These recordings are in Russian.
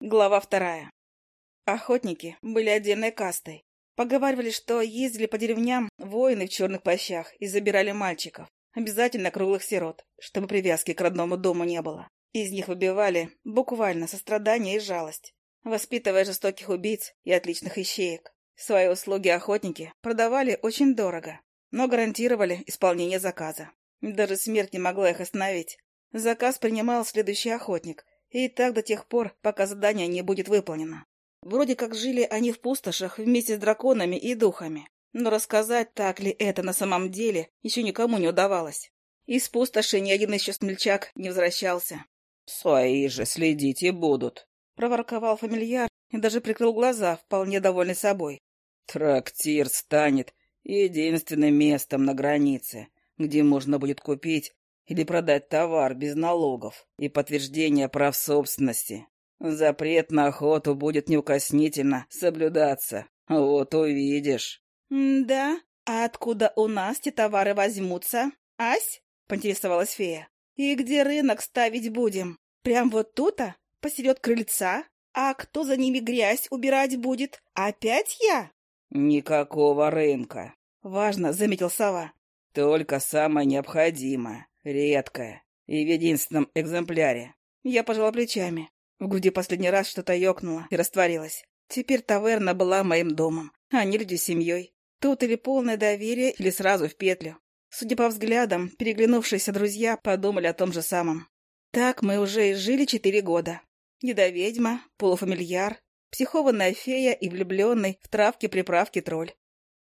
Глава вторая. Охотники были отдельной кастой. Поговаривали, что ездили по деревням воины в черных плащах и забирали мальчиков, обязательно круглых сирот, чтобы привязки к родному дому не было. Из них выбивали буквально сострадание и жалость, воспитывая жестоких убийц и отличных ищеек. Свои услуги охотники продавали очень дорого, но гарантировали исполнение заказа. Даже смерть не могла их остановить. Заказ принимал следующий охотник, и так до тех пор, пока задание не будет выполнено. Вроде как жили они в пустошах вместе с драконами и духами. Но рассказать, так ли это на самом деле, еще никому не удавалось. Из пустоши ни один еще смельчак не возвращался. «Свои же следить и будут», — проворковал фамильяр и даже прикрыл глаза, вполне довольный собой. «Трактир станет единственным местом на границе, где можно будет купить или продать товар без налогов и подтверждения прав собственности. Запрет на охоту будет неукоснительно соблюдаться. Вот увидишь. — Да? А откуда у нас те товары возьмутся? Ась? — поинтересовалась фея. — И где рынок ставить будем? Прям вот тут-то? Посеред крыльца? А кто за ними грязь убирать будет? Опять я? — Никакого рынка. — важно заметил сова. — Только самое необходимое. Редкая. И в единственном экземпляре. Я пожала плечами. В груди последний раз что-то ёкнуло и растворилось. Теперь таверна была моим домом, а не люди семьей. Тут или полное доверие, или сразу в петлю. Судя по взглядам, переглянувшиеся друзья подумали о том же самом. Так мы уже и жили четыре года. Недоведьма, полуфамильяр, психованная фея и влюбленный в травки-приправки тролль.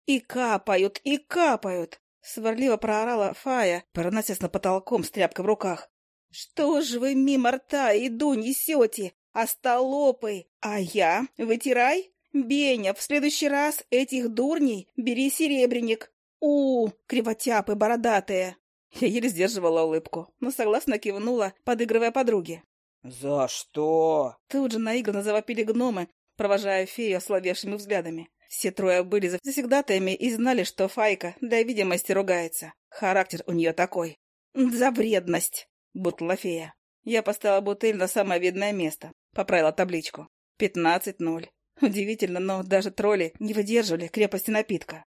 И капают, и капают. Сварливо проорала Фая, проносясь на потолком с тряпкой в руках. «Что ж вы мимо рта иду несете, остолопы? А я? Вытирай? Беня, в следующий раз этих дурней бери серебряник. у кривотяпы бородатые!» Я еле сдерживала улыбку, но согласно кивнула, подыгрывая подруге. «За что?» Тут же наигранно завопили гномы, провожая фею ословевшими взглядами. Все трое были завсегдатаями и знали, что Файка для видимости ругается. Характер у нее такой. «За вредность!» — буркнула фея. Я поставила бутыль на самое видное место. Поправила табличку. «Пятнадцать ноль». Удивительно, но даже тролли не выдерживали крепости напитка.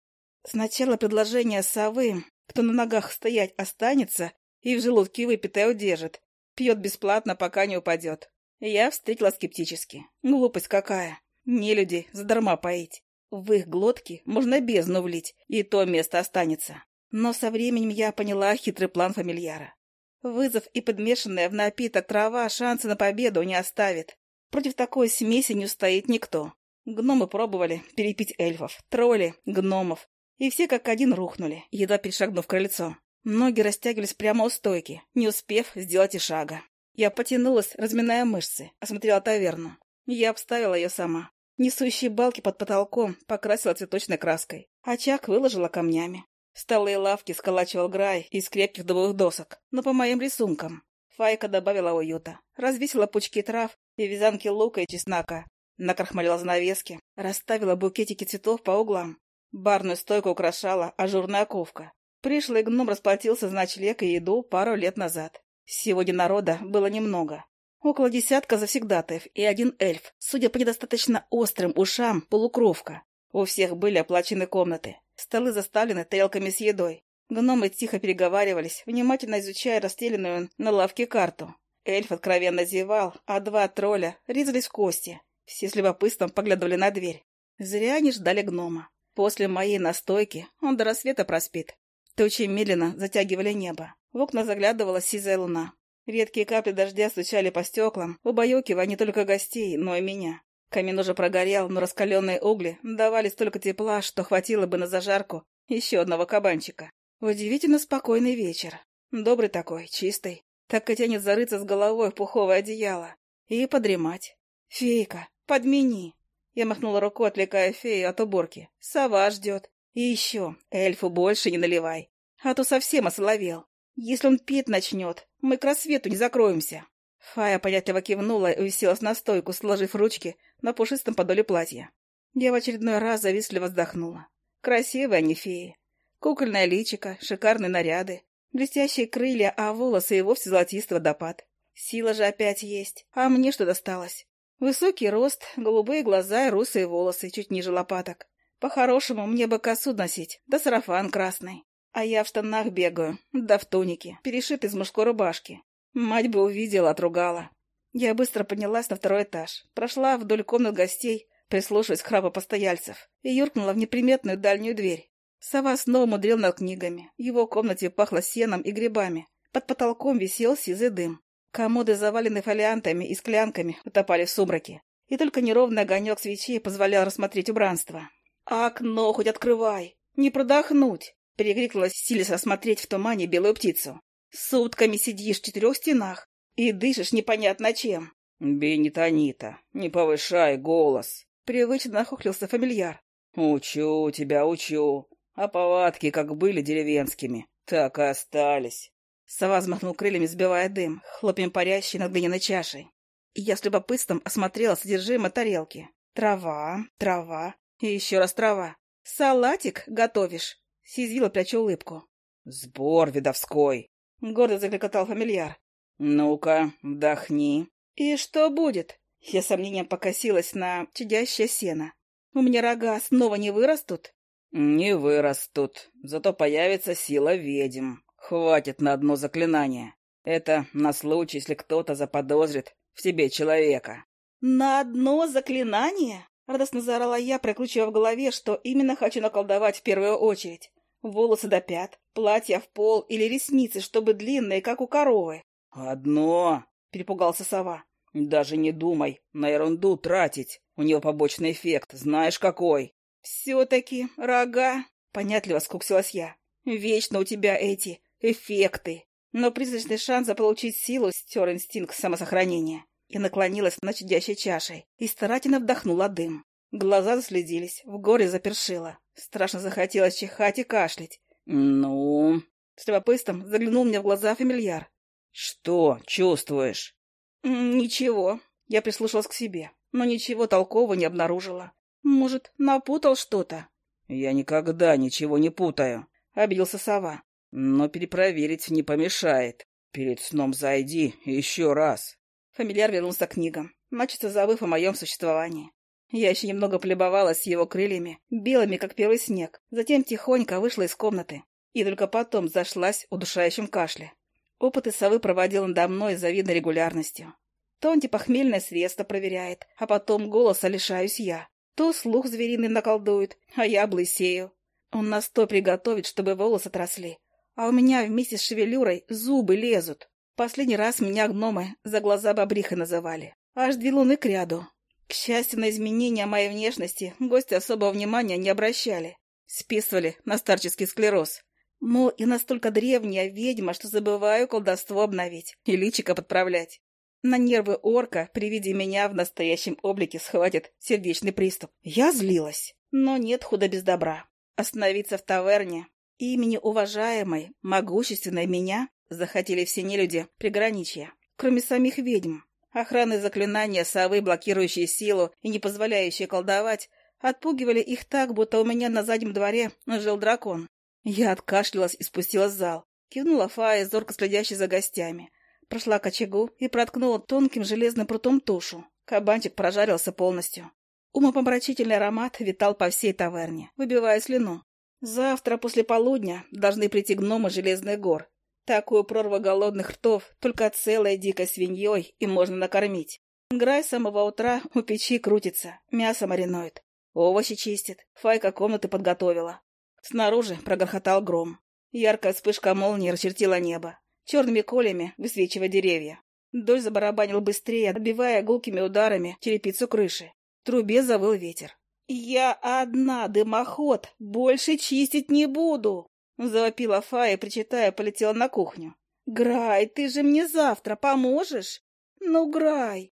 Сначала предложение совы, кто на ногах стоять останется и в желудке выпитое удержит. Пьет бесплатно, пока не упадет. Я встретила скептически. Глупость какая. Не люди, задарма поить. В их глотки можно бездну влить, и то место останется. Но со временем я поняла хитрый план фамильяра. Вызов и подмешанная в напиток трава шансы на победу не оставит. Против такой смеси не устоит никто. Гномы пробовали перепить эльфов, тролли, гномов. И все как один рухнули, едва перешагнув крыльцо. Ноги растягивались прямо у стойки, не успев сделать и шага. Я потянулась, разминая мышцы, осмотрела таверну. Я обставила ее сама. Несущие балки под потолком покрасила цветочной краской. Очаг выложила камнями. Столы и лавки сколачивал Грай из крепких дубовых досок, но по моим рисункам. Файка добавила уюта, развесила пучки трав и вязанки лука и чеснока, накрахмалила занавески, расставила букетики цветов по углам. Барную стойку украшала ажурная ковка. Пришлый гном расплатился за ночлег и еду пару лет назад. Сегодня народа было немного. Около десятка завсегдатаев и один эльф, судя по недостаточно острым ушам, полукровка. У всех были оплачены комнаты. Столы заставлены тарелками с едой. Гномы тихо переговаривались, внимательно изучая расстеленную на лавке карту. Эльф откровенно зевал, а два тролля резались в кости. Все с любопытством поглядывали на дверь. Зря они ждали гнома. После моей настойки он до рассвета проспит. Тучи медленно затягивали небо. В окна заглядывала сизая луна. Редкие капли дождя стучали по стеклам, убаюкивая не только гостей, но и меня. Камин уже прогорел, но раскаленные угли давали столько тепла, что хватило бы на зажарку еще одного кабанчика. Удивительно спокойный вечер. Добрый такой, чистый. Так и тянет зарыться с головой в пуховое одеяло. И подремать. «Фейка, подмени!» Я махнула рукой, отвлекая фею от уборки. «Сова ждет. И еще, эльфу больше не наливай. А то совсем ословел. Если он пить начнет, мы к рассвету не закроемся. Фая понятливо кивнула и уселась на стойку, сложив ручки на пушистом подоле платья. Я в очередной раз завистливо вздохнула. Красивые они феи. Кукольное личико, шикарные наряды, блестящие крылья, а волосы и вовсе золотистый водопад. Сила же опять есть. А мне что досталось? Высокий рост, голубые глаза и русые волосы чуть ниже лопаток. По-хорошему, мне бы косу носить, да сарафан красный. А я в штанах бегаю, да в тунике, перешит из мужской рубашки. Мать бы увидела, отругала. Я быстро поднялась на второй этаж, прошла вдоль комнат гостей, прислушиваясь к храпу постояльцев, и юркнула в неприметную дальнюю дверь. Сова снова мудрил над книгами. В его комнате пахло сеном и грибами. Под потолком висел сизый дым. Комоды, заваленные фолиантами и склянками, утопали в сумраке. И только неровный огонек свечей позволял рассмотреть убранство. «А окно хоть открывай! Не продохнуть!» — перекрикнулась, силясь осмотреть в тумане белую птицу. «Сутками сидишь в четырех стенах и дышишь непонятно чем». «Бенитонита, не повышай голос!» — привычно нахохлился фамильяр. «Учу тебя, учу. А повадки как были деревенскими, так и остались». Сова взмахнул крыльями, сбивая дым, хлопьем парящий над глиняной чашей. И я с любопытством осмотрела содержимое тарелки. Трава, трава и еще раз трава. «Салатик готовишь?» — Сизила, пряча улыбку. «Сбор видовской!» — гордо закликотал фамильяр. «Ну-ка, вдохни». «И что будет?» Я сомнением покосилась на чадящее сено. «У меня рога снова не вырастут?» «Не вырастут, зато появится сила ведьм. Хватит на одно заклинание. Это на случай, если кто-то заподозрит в тебе человека». «На одно заклинание?» — радостно заорала я, прокручивая в голове, что именно хочу наколдовать в первую очередь. Волосы до пят, платье в пол или ресницы, чтобы длинные, как у коровы. «Одно!» — перепугался сова. «Даже не думай на ерунду тратить. У него побочный эффект, знаешь какой?» «Все-таки рога!» — понятливо скуксилась я. «Вечно у тебя эти эффекты!» Но призрачный шанс заполучить силу стер инстинкт самосохранения и наклонилась над чадящей чашей и старательно вдохнула дым. Глаза заследились, в горе запершило. Страшно захотелось чихать и кашлять. «Ну?» С любопытством заглянул мне в глаза фамильяр. «Что чувствуешь?» «Ничего». Я прислушалась к себе, но ничего толкового не обнаружила. «Может, напутал что-то?» «Я никогда ничего не путаю», — обиделся сова. «Но перепроверить не помешает. Перед сном зайди еще раз». Фамильяр вернулся к книгам, начисто забыв о моем существовании. Я еще немного полюбовалась его крыльями, белыми, как первый снег, затем тихонько вышла из комнаты и только потом зашлась удушающим кашле. Опыты совы проводил надо мной с завидной регулярностью. То антипохмельное средство проверяет, а потом голоса лишаюсь я. То слух звериный наколдует, а я блысею. Он настой приготовит, чтобы волосы отросли. А у меня вместе с шевелюрой зубы лезут. Последний раз меня гномы за глаза бобрихой называли. Аж две луны к ряду. К счастью, на изменения моей внешности гости особого внимания не обращали. Списывали на старческий склероз. Мол, и настолько древняя ведьма, что забываю колдовство обновить и личико подправлять. На нервы орка при виде меня в настоящем облике схватит сердечный приступ. Я злилась, но нет худа без добра. Остановиться в таверне имени уважаемой, могущественной меня захотели все нелюди приграничья, кроме самих ведьм. Охраны заклинания совы, блокирующие силу и не позволяющие колдовать, отпугивали их так, будто у меня на заднем дворе жил дракон. Я откашлялась и спустилась в зал. Кивнула Фая, зорко следящей за гостями. Прошла к очагу и проткнула тонким железным прутом тушу. Кабанчик прожарился полностью. Умопомрачительный аромат витал по всей таверне, выбивая слюну. Завтра после полудня должны прийти гномы Железных гор. Такую прорву голодных ртов только целой дикой свиньей им можно накормить. Грай с самого утра у печи крутится, мясо маринует, овощи чистит, Файка комнаты подготовила. Снаружи прогрохотал гром. Яркая вспышка молнии расчертила небо, черными колями высвечивая деревья. Дождь забарабанил быстрее, отбивая гулкими ударами черепицу крыши. В трубе завыл ветер. «Я одна, дымоход, больше чистить не буду!» Завопила Фая, причитая, полетела на кухню. «Грай, ты же мне завтра поможешь? Ну, Грай!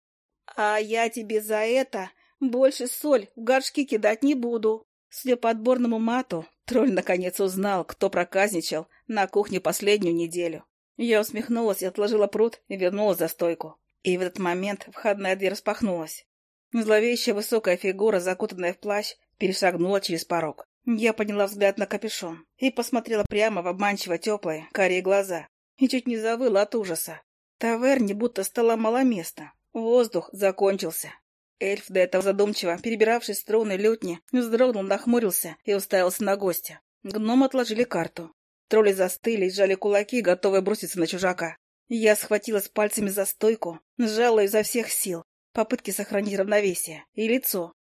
А я тебе за это больше соль в горшки кидать не буду!» Судя по отборному мату, тролль наконец узнал, кто проказничал на кухне последнюю неделю. Я усмехнулась и отложила пруд и вернулась за стойку. И в этот момент входная дверь распахнулась. Зловещая высокая фигура, закутанная в плащ, перешагнула через порог. Я подняла взгляд на капюшон и посмотрела прямо в обманчиво теплые, карие глаза. И чуть не завыла от ужаса. Таверне будто стало мало места. Воздух закончился. Эльф, до этого задумчиво, перебиравший струны лютни, вздрогнул, нахмурился и уставился на гостя. Гном отложили карту. Тролли застыли и сжали кулаки, готовые броситься на чужака. Я схватилась пальцами за стойку, сжала изо всех сил, попытки сохранить равновесие, и лицо.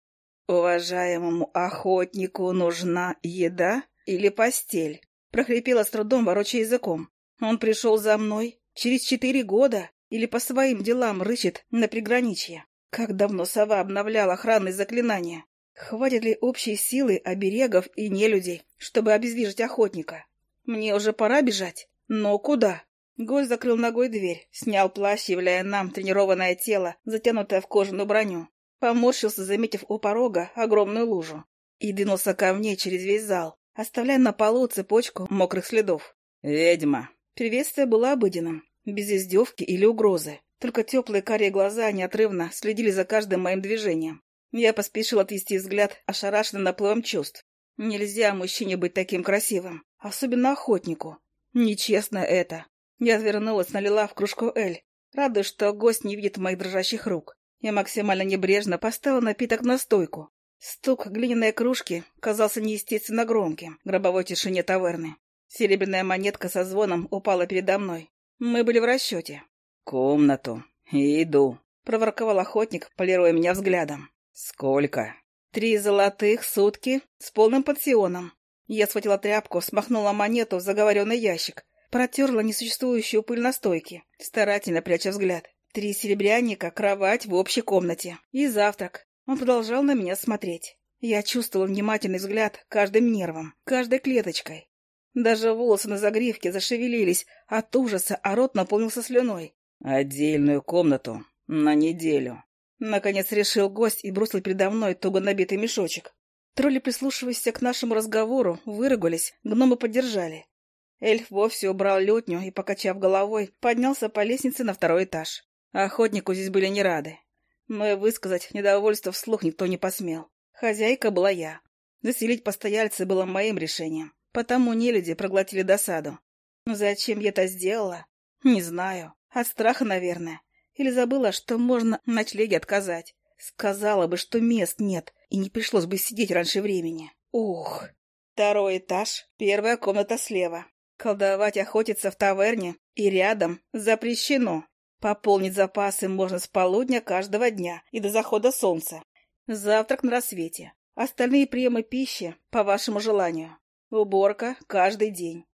«Уважаемому охотнику нужна еда или постель?» прохрипела с трудом, ворочая языком. «Он пришел за мной через четыре года или по своим делам рычит на приграничье. Как давно сова обновляла охранные заклинания? Хватит ли общей силы оберегов и нелюдей, чтобы обездвижить охотника? Мне уже пора бежать. Но куда? Гость закрыл ногой дверь, снял плащ, являя нам тренированное тело, затянутое в кожаную броню. Поморщился, заметив у порога огромную лужу. И двинулся ко мне через весь зал, оставляя на полу цепочку мокрых следов. «Ведьма!» Приветствие было обыденным, без издевки или угрозы. Только теплые карие глаза неотрывно следили за каждым моим движением. Я поспешил отвести взгляд, ошарашенный наплывом чувств. Нельзя мужчине быть таким красивым, особенно охотнику. Нечестно это. Я отвернулась, налила в кружку Эль, радуясь, что гость не видит моих дрожащих рук. Я максимально небрежно поставила напиток на стойку. Стук глиняной кружки казался неестественно громким в гробовой тишине таверны. Серебряная монетка со звоном упала передо мной. Мы были в расчете. «Комнату. Иду», — проворковал охотник, полируя меня взглядом. «Сколько?» «Три золотых сутки с полным пансионом». Я схватила тряпку, смахнула монету в заговоренный ящик, Протерла несуществующую пыль на стойке, старательно пряча взгляд. Три серебряника, кровать в общей комнате. И завтрак. Он продолжал на меня смотреть. Я чувствовал внимательный взгляд каждым нервом, каждой клеточкой. Даже волосы на загривке зашевелились от ужаса, а рот наполнился слюной. «Отдельную комнату на неделю». Наконец решил гость и бросил передо мной туго набитый мешочек. Тролли, прислушиваясь к нашему разговору, выругались, гномы поддержали. Эльф вовсе убрал лютню и, покачав головой, поднялся по лестнице на второй этаж. Охотнику здесь были не рады. Но и высказать недовольство вслух никто не посмел. Хозяйка была я. Заселить постояльца было моим решением. Потому нелюди проглотили досаду. Но зачем я это сделала? Не знаю. От страха, наверное. Или забыла, что можно ночлеге отказать. Сказала бы, что мест нет, и не пришлось бы сидеть раньше времени. Ух. Второй этаж, первая комната слева. Колдовать, охотиться в таверне и рядом запрещено. Пополнить запасы можно с полудня каждого дня и до захода солнца. Завтрак на рассвете. Остальные приемы пищи по вашему желанию. Уборка каждый день.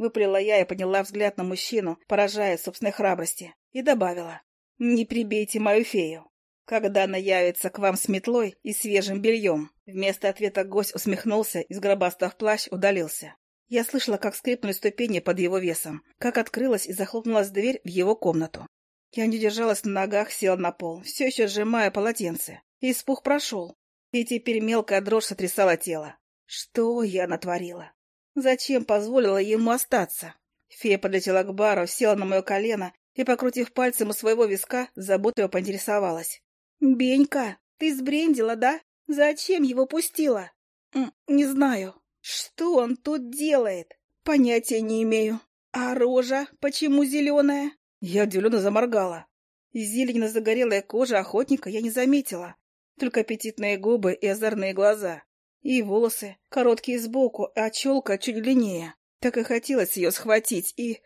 Выплела я и подняла взгляд на мужчину, поражая собственной храбрости, и добавила. «Не прибейте мою фею. Когда она явится к вам с метлой и свежим бельем?» Вместо ответа гость усмехнулся и, сгробастав плащ, удалился. Я слышала, как скрипнули ступени под его весом, как открылась и захлопнулась дверь в его комнату. Я не держалась на ногах, села на пол, все еще сжимая полотенце. Испух прошел, и теперь мелкая дрожь сотрясала тело. Что я натворила? Зачем позволила ему остаться? Фея подлетела к бару, села на мое колено и, покрутив пальцем у своего виска, заботливо поинтересовалась. «Бенька, ты сбрендила, да? Зачем его пустила?» «Не знаю», что он тут делает? Понятия не имею. А рожа почему зеленая? Я удивленно заморгала. Загорелой коже охотника я не заметила. Только аппетитные губы и озорные глаза. И волосы, короткие сбоку, а челка чуть длиннее. Так и хотелось ее схватить и...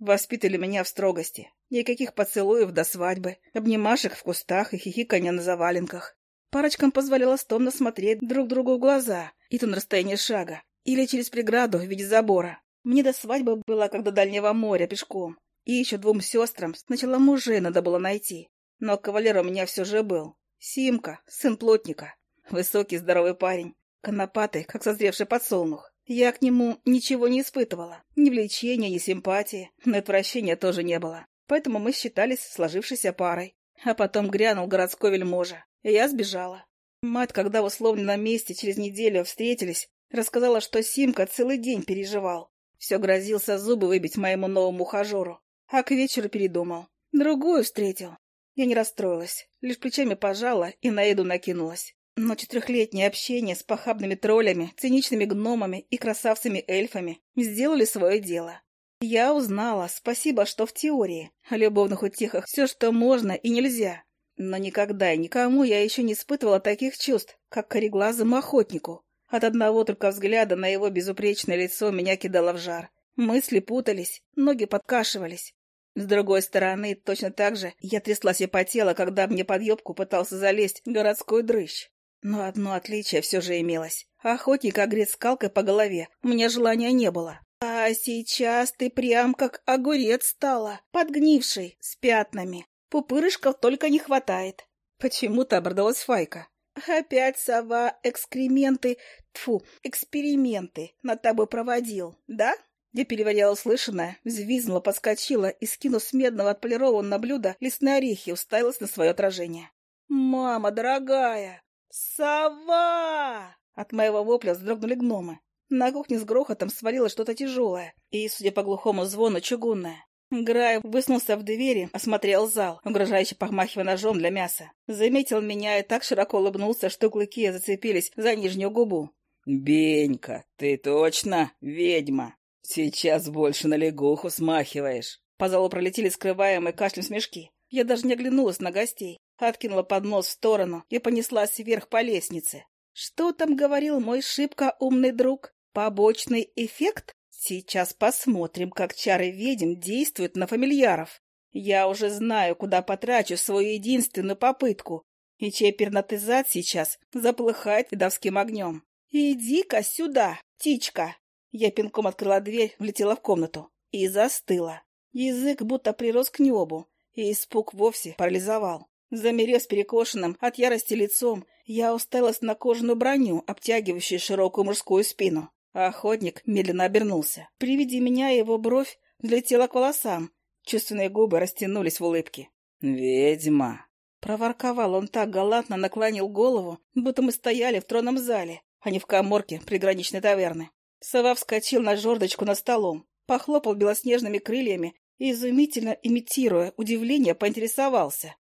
Воспитали меня в строгости. Никаких поцелуев до свадьбы, обнимашек в кустах и хихиканья на заваленках. Парочкам позволяло стомно смотреть друг другу в глаза, и то на расстоянии шага, или через преграду в виде забора. Мне до свадьбы было как до дальнего моря пешком, и еще двум сестрам сначала мужей надо было найти. Но кавалер у меня все же был. Симка, сын плотника. Высокий, здоровый парень, конопатый, как созревший подсолнух. Я к нему ничего не испытывала. Ни влечения, ни симпатии, но отвращения тоже не было. Поэтому мы считались сложившейся парой. А потом грянул городской вельможа. И я сбежала. Мать, когда в условленном месте через неделю встретились, рассказала, что Симка целый день переживал. Все грозился зубы выбить моему новому ухажеру. А к вечеру передумал. Другую встретил. Я не расстроилась, лишь плечами пожала и на еду накинулась. Но четырехлетнее общение с похабными троллями, циничными гномами и красавцами-эльфами сделали свое дело. Я узнала, спасибо, что в теории, о любовных утехах все, что можно и нельзя. Но никогда и никому я еще не испытывала таких чувств, как кореглазому охотнику. От одного только взгляда на его безупречное лицо меня кидало в жар. Мысли путались, ноги подкашивались. С другой стороны, точно так же я тряслась и потела, когда мне под юбку пытался залезть городской дрыщ. Но одно отличие все же имелось. Охотник огреть скалкой по голове у меня желания не было. А сейчас ты прям как огурец стала, подгнивший, с пятнами. Пупырышков только не хватает. Почему-то обрадовалась Файка. Опять сова экскременты, тфу, эксперименты над тобой проводил, да? Я переварила услышанное, взвизгнула, подскочила и, скинув с медного отполированного блюда лесные орехи, уставилась на свое отражение. «Мама дорогая! Сова!» От моего вопля вздрогнули гномы. На кухне с грохотом свалилось что-то тяжелое и, судя по глухому звону, чугунное. Грай высунулся в двери, осмотрел зал, угрожающе похмахивая ножом для мяса. Заметил меня и так широко улыбнулся, что клыки зацепились за нижнюю губу. «Бенька, ты точно ведьма? Сейчас больше на лягуху смахиваешь». По залу пролетели скрываемые кашлем смешки. Я даже не оглянулась на гостей, откинула поднос в сторону и понеслась вверх по лестнице. Что там говорил мой шибко умный друг? Побочный эффект? Сейчас посмотрим, как чары ведьм действуют на фамильяров. Я уже знаю, куда потрачу свою единственную попытку, и чей пернатызат сейчас заплыхает видовским огнем. «Иди-ка сюда, птичка!» Я пинком открыла дверь, влетела в комнату и застыла. Язык будто прирос к небу, и испуг вовсе парализовал. Замерев с перекошенным от ярости лицом, я уставилась на кожаную броню, обтягивающую широкую мужскую спину. Охотник медленно обернулся. При виде меня его бровь взлетела к волосам. Чувственные губы растянулись в улыбке. «Ведьма!» Проворковал он так галантно, наклонил голову, будто мы стояли в тронном зале, а не в коморке приграничной таверны. Сова вскочил на жердочку над столом, похлопал белоснежными крыльями и, изумительно имитируя удивление, поинтересовался.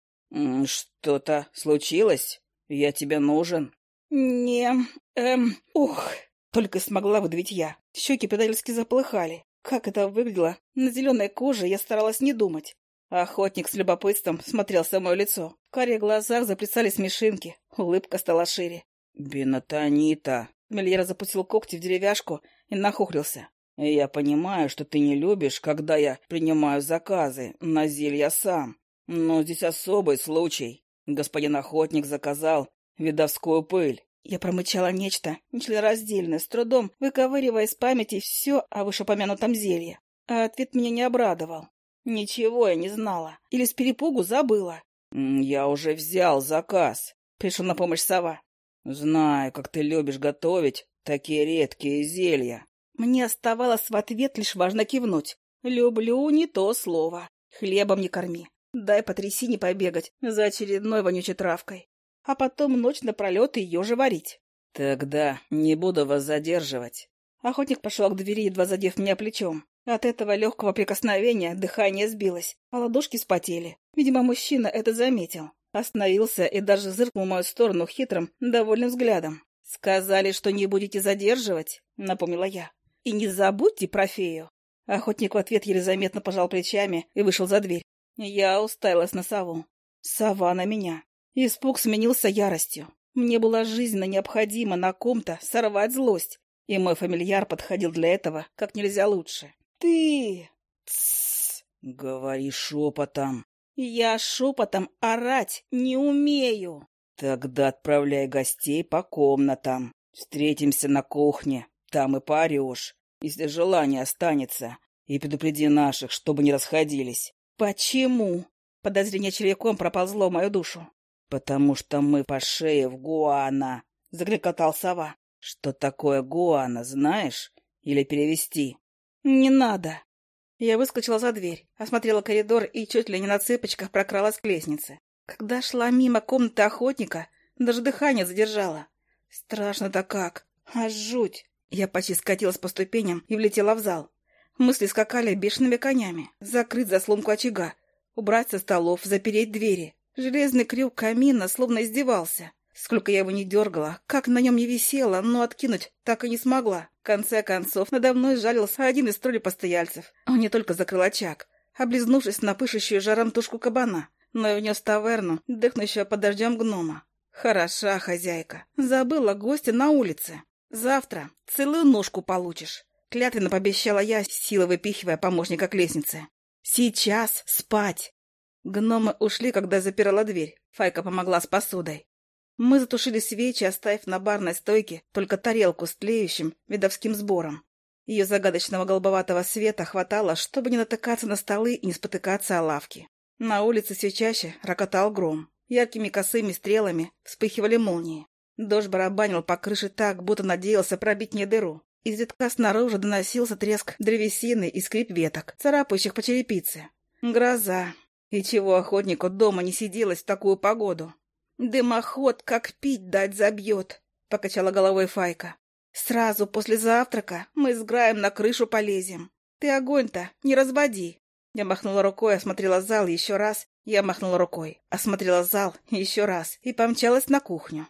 «Что-то случилось? Я тебе нужен?» «Не... эм... ух...» Только смогла выдавить я. Щеки предательски заплыхали. Как это выглядело? На зеленой коже я старалась не думать. Охотник с любопытством смотрелся в мое лицо. В карих глазах заплясали смешинки. Улыбка стала шире. «Бенатонита!» Мельера запустил когти в деревяшку и нахухрился. «Я понимаю, что ты не любишь, когда я принимаю заказы на зелья сам. Но здесь особый случай. Господин охотник заказал видовскую пыль. Я промычала нечто нечленораздельное, с трудом выковыривая из памяти все о вышепомянутом зелье. А ответ меня не обрадовал. Ничего я не знала. Или с перепугу забыла. «Я уже взял заказ», — пришел на помощь сова. «Знаю, как ты любишь готовить такие редкие зелья». Мне оставалось в ответ лишь важно кивнуть. «Люблю не то слово. Хлебом не корми. Дай по трясине побегать за очередной вонючей травкой а потом ночь напролет ее же варить. — Тогда не буду вас задерживать. Охотник пошел к двери, едва задев меня плечом. От этого легкого прикосновения дыхание сбилось, а ладошки спотели. Видимо, мужчина это заметил. Остановился и даже зыркнул в мою сторону хитрым, довольным взглядом. «Сказали, что не будете задерживать», — напомнила я. «И не забудьте про фею». Охотник в ответ еле заметно пожал плечами и вышел за дверь. Я уставилась на сову. Сова на меня. Испуг сменился яростью. Мне была жизненно необходимо на ком-то сорвать злость, и мой фамильяр подходил для этого как нельзя лучше. «Ты...» «Тссс!» «Говори шепотом!» «Я шепотом орать не умею!» «Тогда отправляй гостей по комнатам. Встретимся на кухне, там и поорешь, если желание останется, и предупреди наших, чтобы не расходились». «Почему?» Подозрение червяком проползло в мою душу. «Потому что мы по шее в Гуана», — загрекотал сова. «Что такое Гуана, знаешь? Или перевести?» «Не надо». Я выскочила за дверь, осмотрела коридор и чуть ли не на цыпочках прокралась к лестнице. Когда шла мимо комнаты охотника, даже дыхание задержала. Страшно-то как. А жуть. Я почти скатилась по ступеням и влетела в зал. Мысли скакали бешеными конями. Закрыть заслонку очага, убрать со столов, запереть двери. Железный крюк камина словно издевался. Сколько я его не дергала, как на нем не висела, но откинуть так и не смогла. В конце концов, надо мной жалился один из троллей постояльцев. Он не только закрыл очаг, облизнувшись на пышущую жаром тушку кабана. но и внес таверну, дыхнущего под дождем гнома. Хороша хозяйка. Забыла гостя на улице. Завтра целую ножку получишь. Клятвенно пообещала я, силой выпихивая помощника к лестнице. Сейчас спать. Гномы ушли, когда запирала дверь. Файка помогла с посудой. Мы затушили свечи, оставив на барной стойке только тарелку с тлеющим видовским сбором. Ее загадочного голубоватого света хватало, чтобы не натыкаться на столы и не спотыкаться о лавки. На улице все чаще рокотал гром. Яркими косыми стрелами вспыхивали молнии. Дождь барабанил по крыше так, будто надеялся пробить мне дыру. Из витка снаружи доносился треск древесины и скрип веток, царапающих по черепице. Гроза. И чего охотнику дома не сиделось в такую погоду? «Дымоход, как пить дать забьет», — покачала головой Файка. «Сразу после завтрака мы с Граем на крышу полезем. Ты огонь-то не разводи». Я махнула рукой, осмотрела зал еще раз. Я махнула рукой, осмотрела зал еще раз и помчалась на кухню.